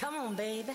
Come on, baby.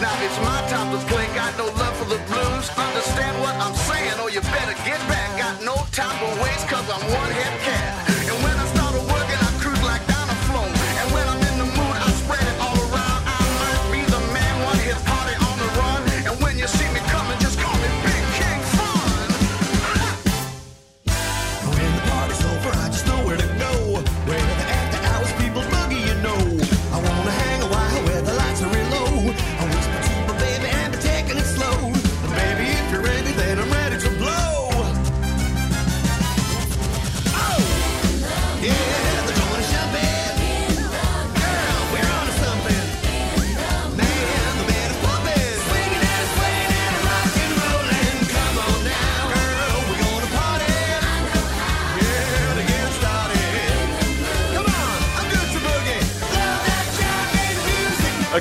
Now it's my time to play, got no love for the blues. Understand what I'm saying, or you better get back. Got no time to waste, cause I'm one head cat.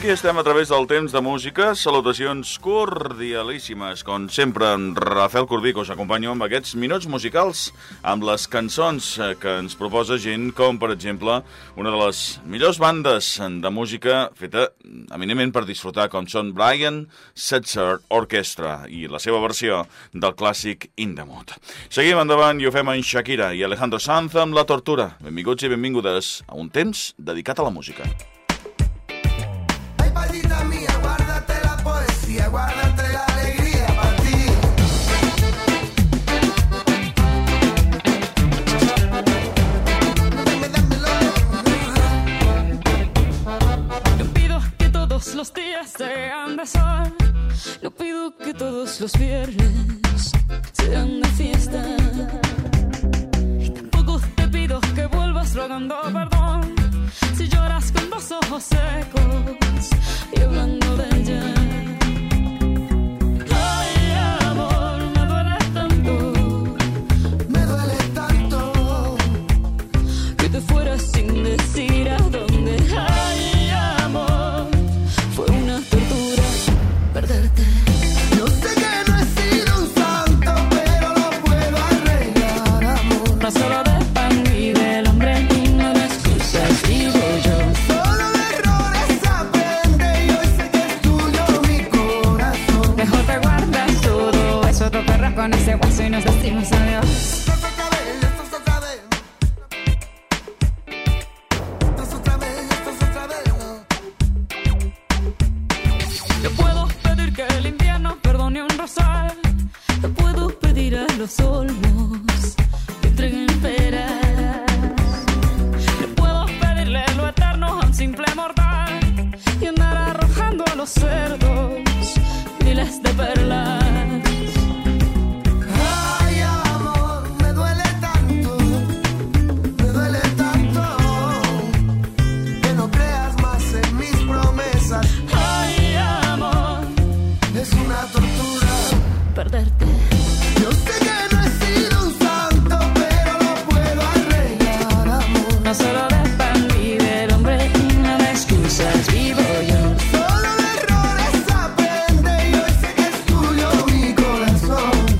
Aquí estem a través del temps de música. Salutacions cordialíssimes. Com sempre, en Rafael Corbí, que us acompanyo amb aquests minuts musicals, amb les cançons eh, que ens proposa gent com, per exemple, una de les millors bandes de música feta eminentment per disfrutar, com són Brian Setzer Orchestra i la seva versió del clàssic In the Mood. Seguim endavant i ho fem en Shakira i Alejandro Sanz amb La Tortura. Benvinguts i benvingudes a un temps dedicat a la música. Mía, guárdate la poesía, guárdate la alegría para ti. No pido que todos los días sean de sol. No pido que todos los viernes sean de fiesta. Y tampoco te pido que vuelvas rogando perdón. Con los ojos secos y hablando de ella. Ay, amor,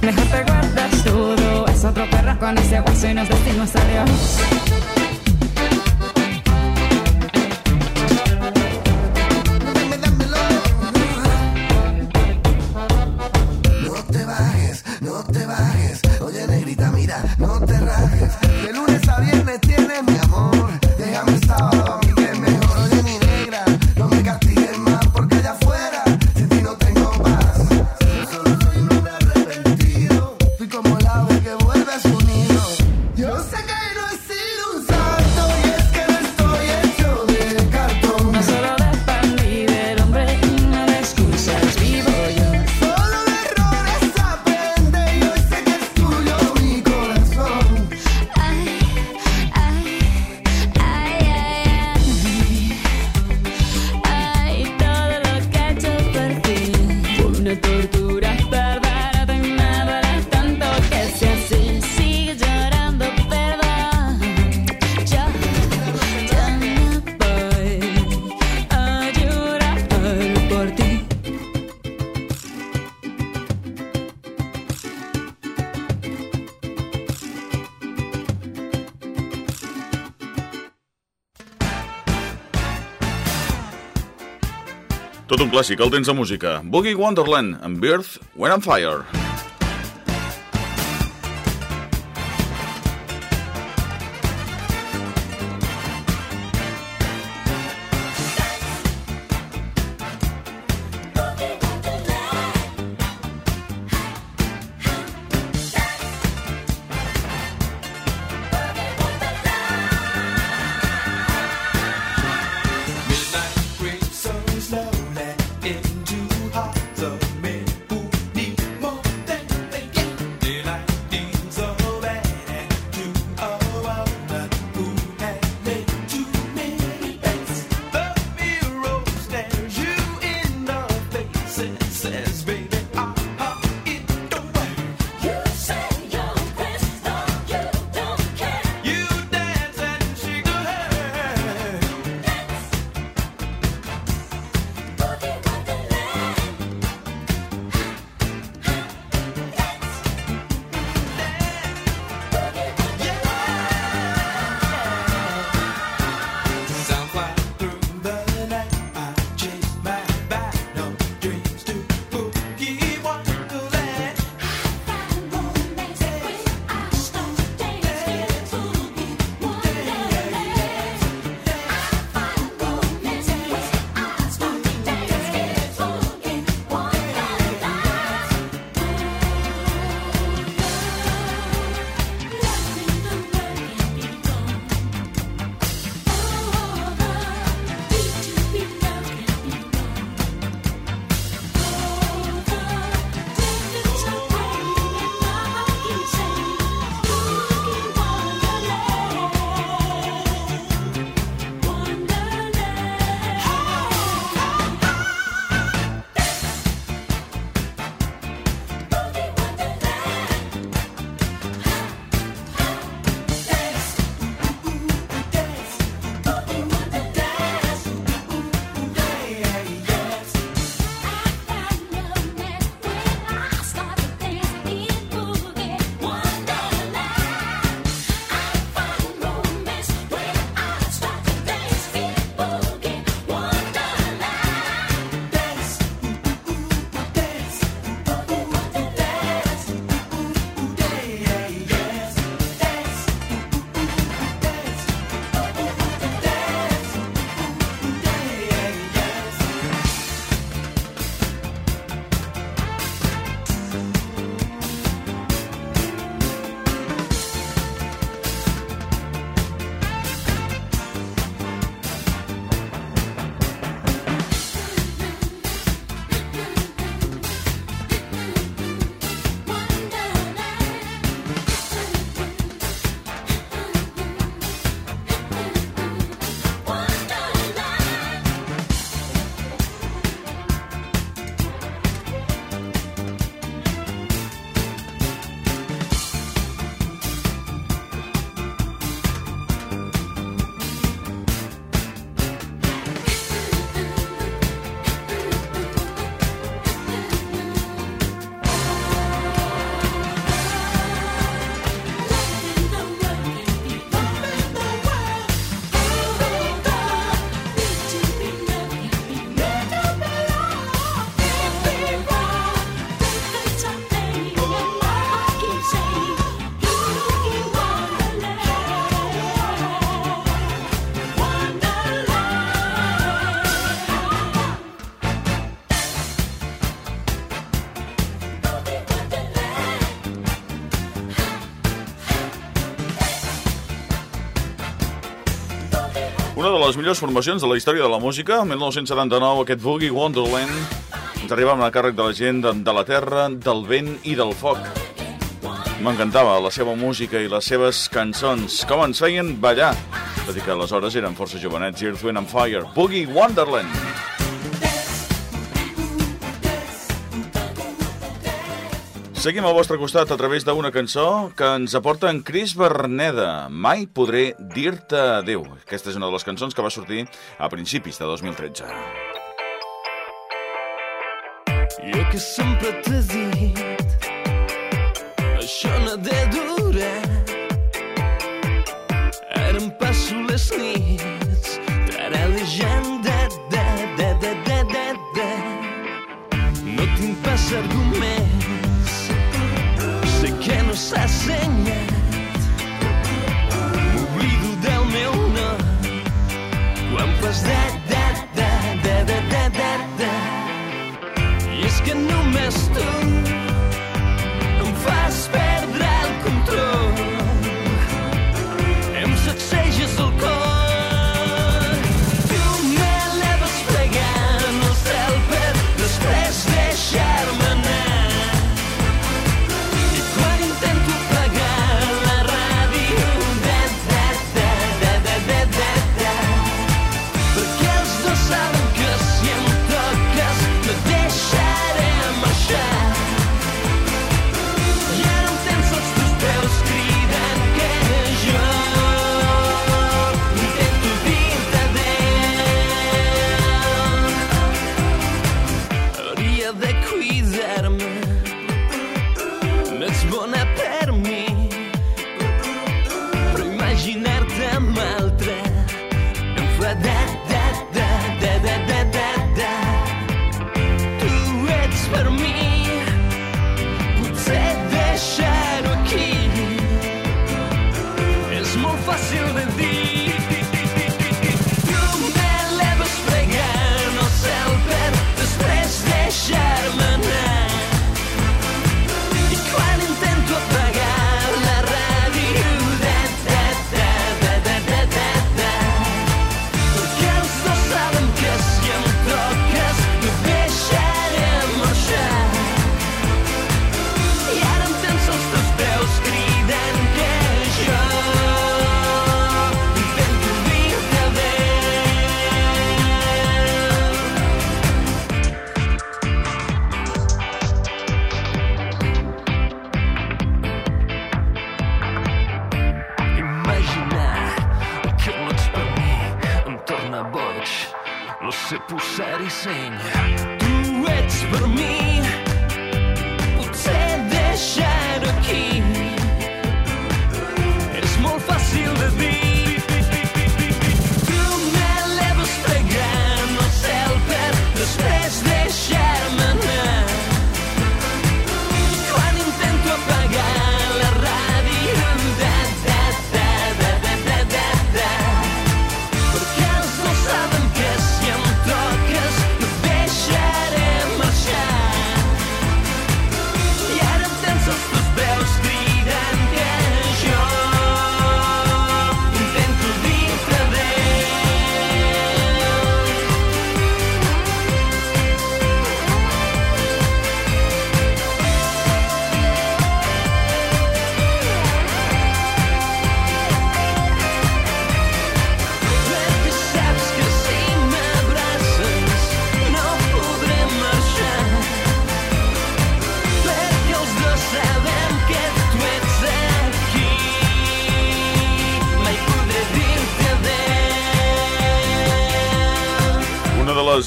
Mejor te guardas todo. Es otro perro con ese hueso y nos decimos adiós. clàssic el temps de música. Boogie Wonderland amb Birth, When I'm Fire. Les millors formacions de la història de la música. El 1979, aquest Boogie Wonderland ens arriba amb la càrrec de la gent de, de la terra, del vent i del foc. M'encantava la seva música i les seves cançons, com ens feien ballar, tot i que aleshores eren força jovenets, Earth, Wind and Fire, Boogie Wonderland. Seguim al vostre costat a través d'una cançó que ens aporta en Chris Berneda. Mai podré dir-te adeu. Aquesta és una de les cançons que va sortir a principis de 2013. Jo que sempre t'he dit Això no de durar Ara em passo les nits Taralejant da, da, da, da, da, da, da. No tinc pas arguments sucesso em sing.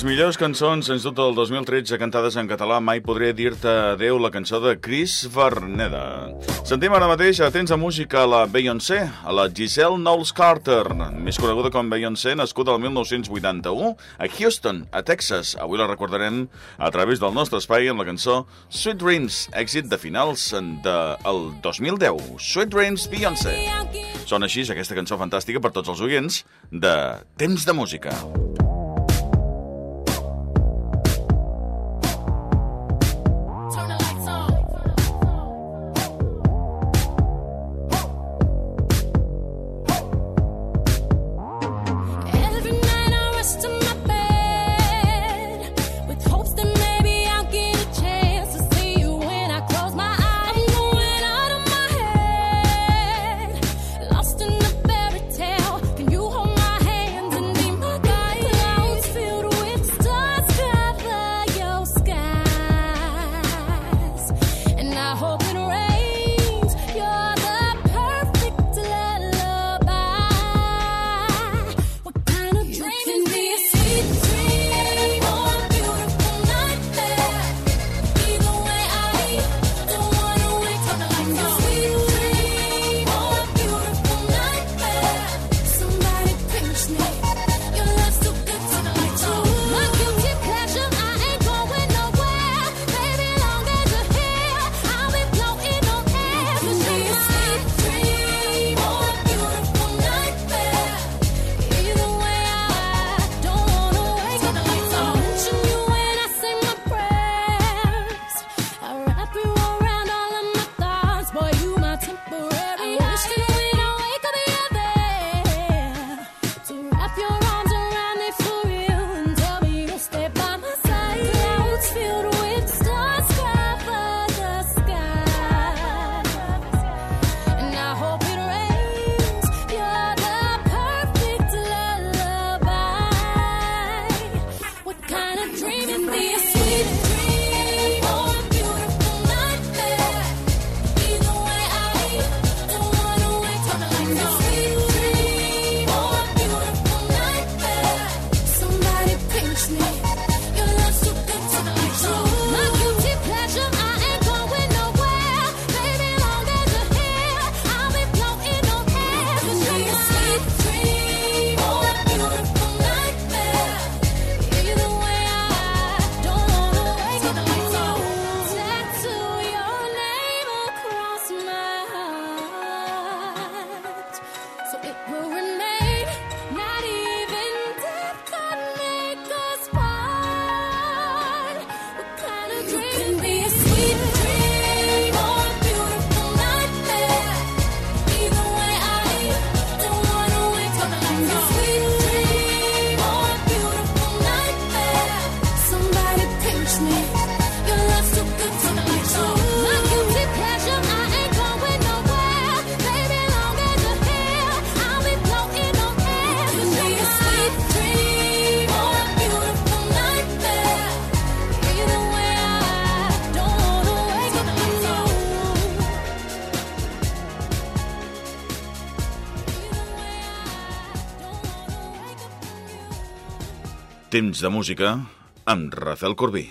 Les millors cançons, sens dubte, del 2013 cantades en català, Mai podré dir-te adeu, la cançó de Chris Verneda. Sentim ara mateix a temps de música a la Beyoncé, a la Giselle Knowles Carter, més coneguda com Beyoncé, nascuda el 1981 a Houston, a Texas. Avui la recordarem a través del nostre espai amb la cançó Sweet Dreams, èxit de finals del de, el 2010. Sweet Dreams, Beyoncé. Sona així aquesta cançó fantàstica per tots els oients de Temps de Música. temps de música amb Rafael Corbí.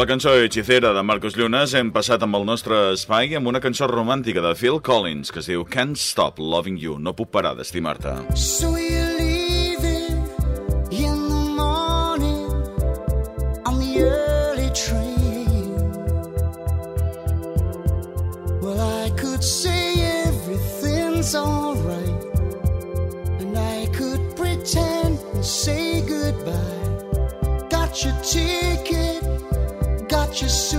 la cançó Hechicera de Marcos Llunes hem passat amb el nostre espai amb una cançó romàntica de Phil Collins que es diu Can't Stop Loving You, no puc parar d'estimar-te. So you say goodbye. Got your tears. just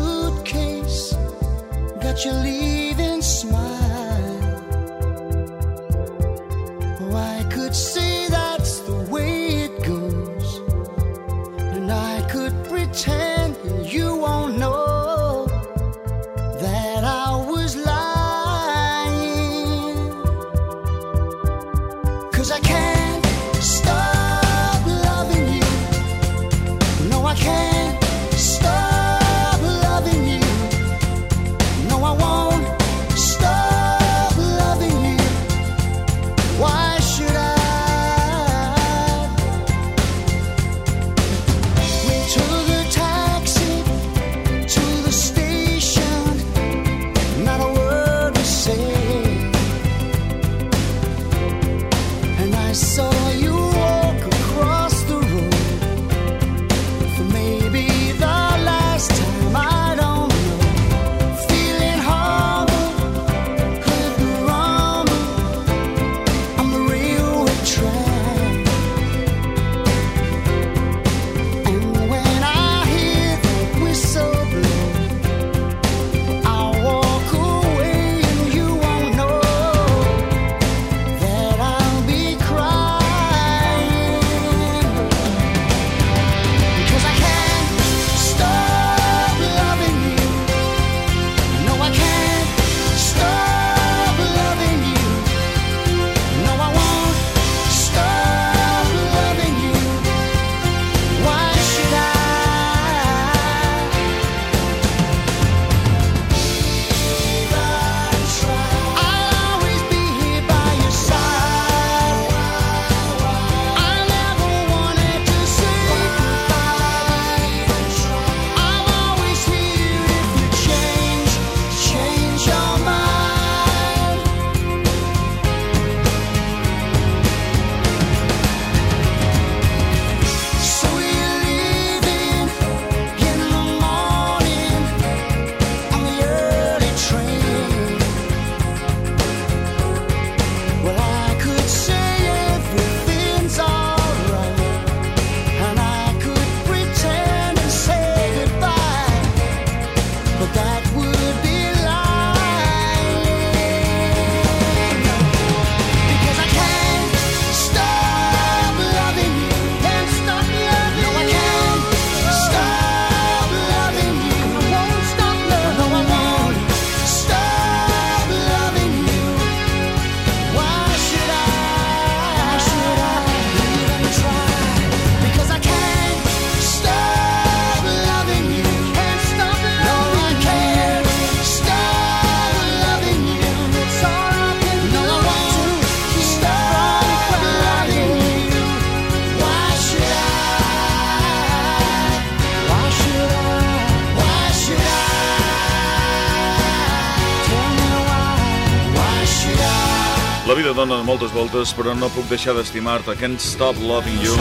moltes voltes, però no puc deixar d'estimar-te. Can't stop loving you.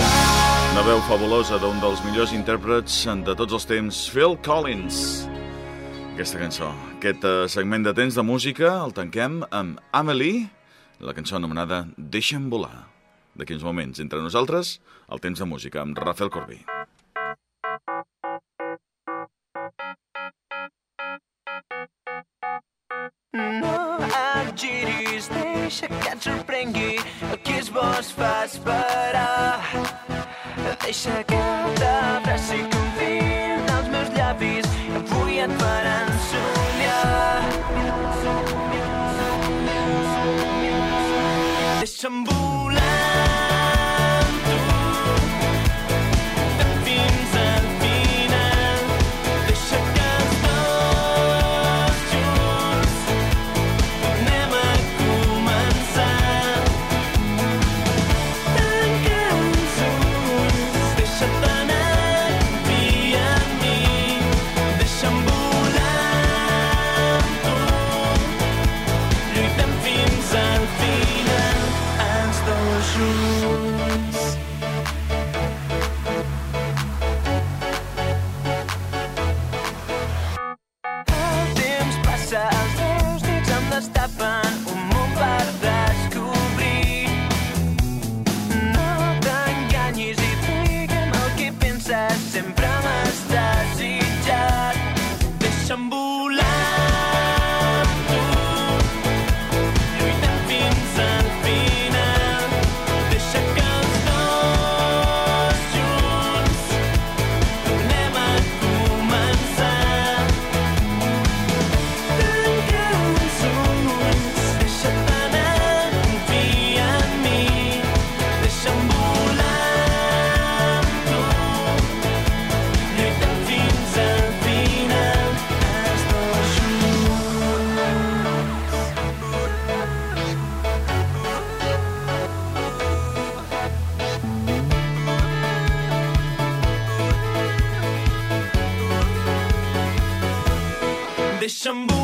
Una veu fabulosa d'un dels millors intèrprets de tots els temps, Phil Collins. Aquesta cançó. Aquest eh, segment de temps de música el tanquem amb Amelie, la cançó anomenada Deixa'm volar. De quins moments, entre nosaltres, el temps de música amb Rafael Corbí. No, I did deixa que et dengui, el qui es vols fas parar. Deixa que shambu